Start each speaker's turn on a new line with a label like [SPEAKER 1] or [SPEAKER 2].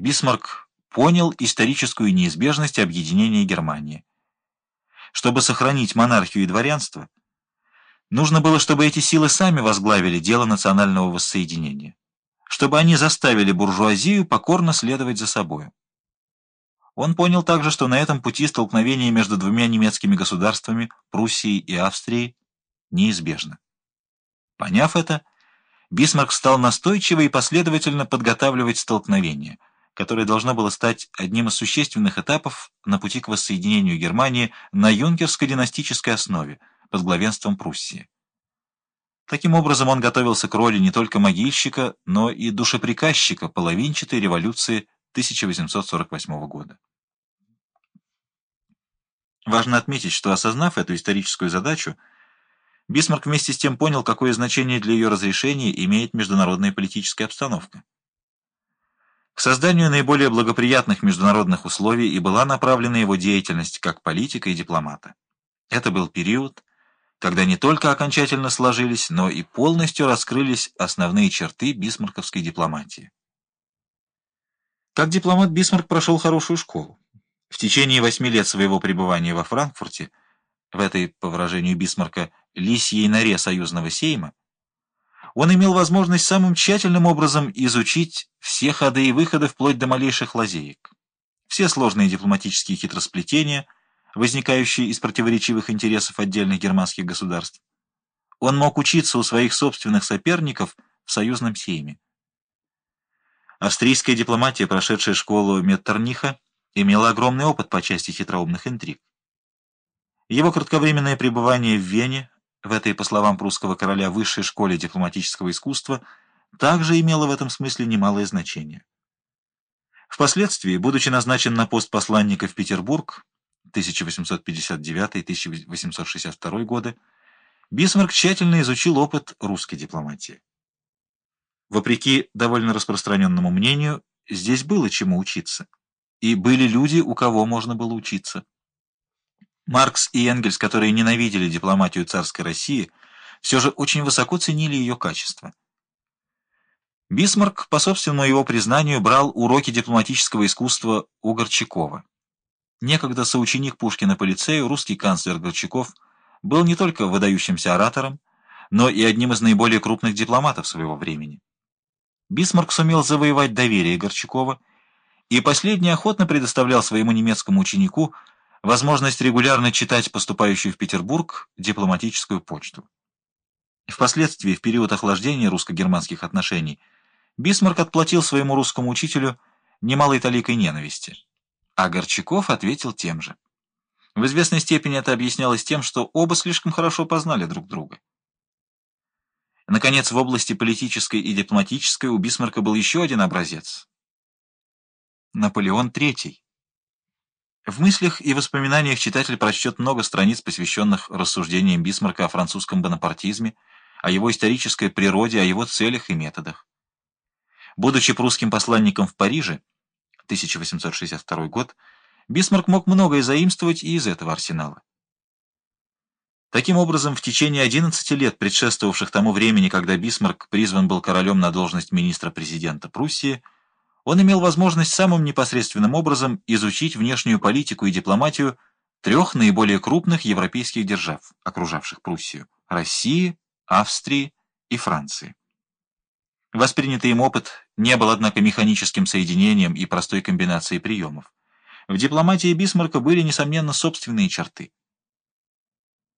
[SPEAKER 1] Бисмарк понял историческую неизбежность объединения Германии. Чтобы сохранить монархию и дворянство, нужно было, чтобы эти силы сами возглавили дело национального воссоединения, чтобы они заставили буржуазию покорно следовать за собою. Он понял также, что на этом пути столкновение между двумя немецкими государствами, Пруссией и Австрией, неизбежно. Поняв это, Бисмарк стал настойчиво и последовательно подготавливать столкновение, которое должно было стать одним из существенных этапов на пути к воссоединению Германии на юнкерско-династической основе под главенством Пруссии. Таким образом, он готовился к роли не только могильщика, но и душеприказчика половинчатой революции 1848 года. Важно отметить, что осознав эту историческую задачу, Бисмарк вместе с тем понял, какое значение для ее разрешения имеет международная политическая обстановка. К созданию наиболее благоприятных международных условий и была направлена его деятельность как политика и дипломата. Это был период, когда не только окончательно сложились, но и полностью раскрылись основные черты бисмарковской дипломатии. Как дипломат Бисмарк прошел хорошую школу. В течение восьми лет своего пребывания во Франкфурте, в этой, по выражению Бисмарка, лисьей норе союзного сейма, он имел возможность самым тщательным образом изучить все ходы и выходы вплоть до малейших лазеек, все сложные дипломатические хитросплетения, возникающие из противоречивых интересов отдельных германских государств. Он мог учиться у своих собственных соперников в союзном сейме. Австрийская дипломатия, прошедшая школу Меттерниха, имела огромный опыт по части хитроумных интриг. Его кратковременное пребывание в Вене, в этой, по словам прусского короля, высшей школе дипломатического искусства, также имело в этом смысле немалое значение. Впоследствии, будучи назначен на пост посланника в Петербург 1859-1862 годы, Бисмарк тщательно изучил опыт русской дипломатии. Вопреки довольно распространенному мнению, здесь было чему учиться и были люди, у кого можно было учиться. Маркс и Энгельс, которые ненавидели дипломатию царской России, все же очень высоко ценили ее качество. Бисмарк, по собственному его признанию, брал уроки дипломатического искусства у Горчакова. Некогда соученик Пушкина по лицею, русский канцлер Горчаков, был не только выдающимся оратором, но и одним из наиболее крупных дипломатов своего времени. Бисмарк сумел завоевать доверие Горчакова и последний охотно предоставлял своему немецкому ученику возможность регулярно читать поступающую в Петербург дипломатическую почту. Впоследствии, в период охлаждения русско-германских отношений, Бисмарк отплатил своему русскому учителю немалой толикой ненависти, а Горчаков ответил тем же. В известной степени это объяснялось тем, что оба слишком хорошо познали друг друга. Наконец, в области политической и дипломатической у Бисмарка был еще один образец Наполеон III. В мыслях и воспоминаниях читатель прочтет много страниц, посвященных рассуждениям Бисмарка о французском бонапартизме, о его исторической природе, о его целях и методах. Будучи прусским посланником в Париже, 1862 год, Бисмарк мог многое заимствовать и из этого арсенала. Таким образом, в течение 11 лет, предшествовавших тому времени, когда Бисмарк призван был королем на должность министра-президента Пруссии, он имел возможность самым непосредственным образом изучить внешнюю политику и дипломатию трех наиболее крупных европейских держав, окружавших Пруссию – России, Австрии и Франции. Воспринятый им опыт не был, однако, механическим соединением и простой комбинацией приемов. В дипломатии Бисмарка были, несомненно, собственные черты –